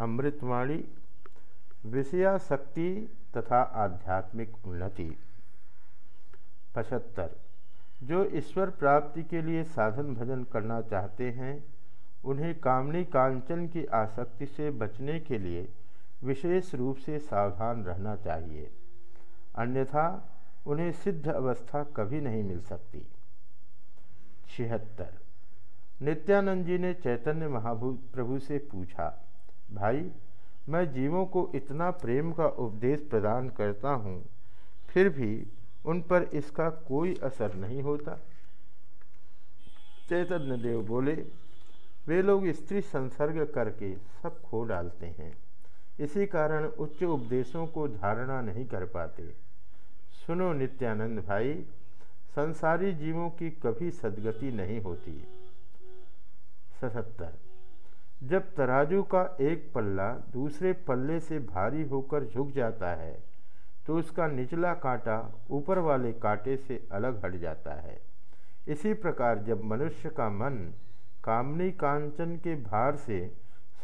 अमृतवाणी विषयाशक्ति तथा आध्यात्मिक उन्नति। पचहत्तर। जो ईश्वर प्राप्ति के लिए साधन भजन करना चाहते हैं, उन्हें कामनी कांचन की आसक्ति से बचने के लिए विशेष रूप से सावधान रहना चाहिए। अन्यथा, उन्हें सिद्ध अवस्था कभी नहीं मिल सकती। छिहत्तर। नित्यानंद जी ने चैतन्य महाभू प्रभु से पूछा भाई, मैं जीवों को इतना प्रेम का उपदेश प्रदान करता हूँ, फिर भी उन पर इसका कोई असर नहीं होता। चैतन्य देव बोले, वे लोग स्त्री संसर्ग करके सब खो डालते हैं। इसी कारण उच्च उपदेशों को धारणा नहीं कर पाते। सुनो नित्यानंद भाई, संसारी जीवों की कभी सदगति नहीं होती। सतहत्तर। जब तराजू का एक पल्ला दूसरे पल्ले से भारी होकर झुक जाता है तो उसका निचला कांटा ऊपर वाले कांटे से अलग हट जाता है। इसी प्रकार जब मनुष्य का मन कामनी कांचन के भार से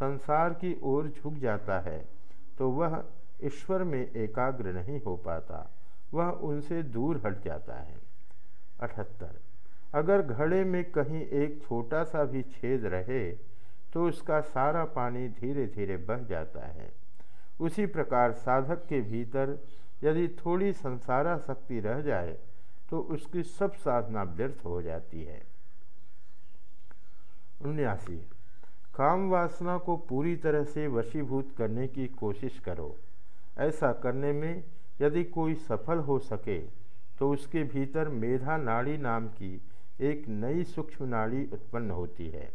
संसार की ओर झुक जाता है तो वह ईश्वर में एकाग्र नहीं हो पाता, वह उनसे दूर हट जाता है। अठहत्तर। अगर घड़े में कहीं एक छोटा सा भी छेद रहे तो उसका सारा पानी धीरे धीरे बह जाता है। उसी प्रकार साधक के भीतर यदि थोड़ी संसारा शक्ति रह जाए तो उसकी सब साधना व्यर्थ हो जाती है। उन्यासी। काम वासना को पूरी तरह से वशीभूत करने की कोशिश करो। ऐसा करने में यदि कोई सफल हो सके तो उसके भीतर मेधा नाड़ी नाम की एक नई सूक्ष्म नाड़ी उत्पन्न होती है।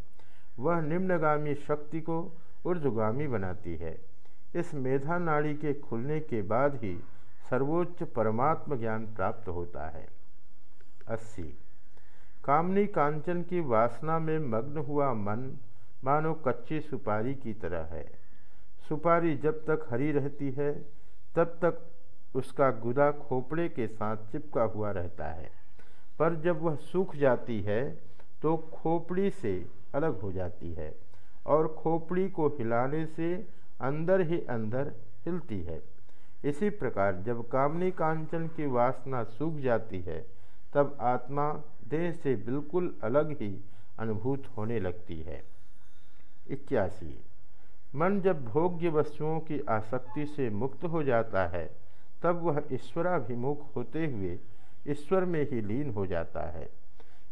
वह निम्नगामी शक्ति को ऊर्धगामी बनाती है। इस मेधा नाड़ी के खुलने के बाद ही सर्वोच्च परमात्म ज्ञान प्राप्त होता है। अस्सी। कामनी कांचन की वासना में मग्न हुआ मन मानो कच्ची सुपारी की तरह है। सुपारी जब तक हरी रहती है, तब तक उसका गुदा खोपड़े के साथ चिपका हुआ रहता है। पर जब वह सूख जाती है तो खोपड़ी से अलग हो जाती है और खोपड़ी को हिलाने से अंदर ही अंदर हिलती है। इसी प्रकार जब कामनी कांचन की वासना सूख जाती है, तब आत्मा देह से बिल्कुल अलग ही अनुभूत होने लगती है। इक्यासी। मन जब भोग्य वस्तुओं की आसक्ति से मुक्त हो जाता है, तब वह ईश्वराभिमुख होते हुए ईश्वर में ही लीन हो जाता है।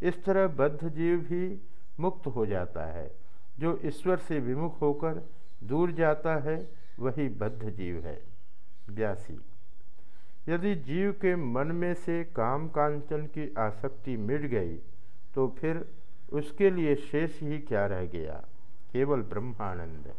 इस तरह बद्ध जीव भी मुक्त हो जाता है। जो ईश्वर से विमुख होकर दूर जाता है, वही बद्ध जीव है। ब्यासी यदि जीव के मन में से काम कांचन की आसक्ति मिट गई तो फिर उसके लिए शेष ही क्या रह गया? केवल ब्रह्मानंद।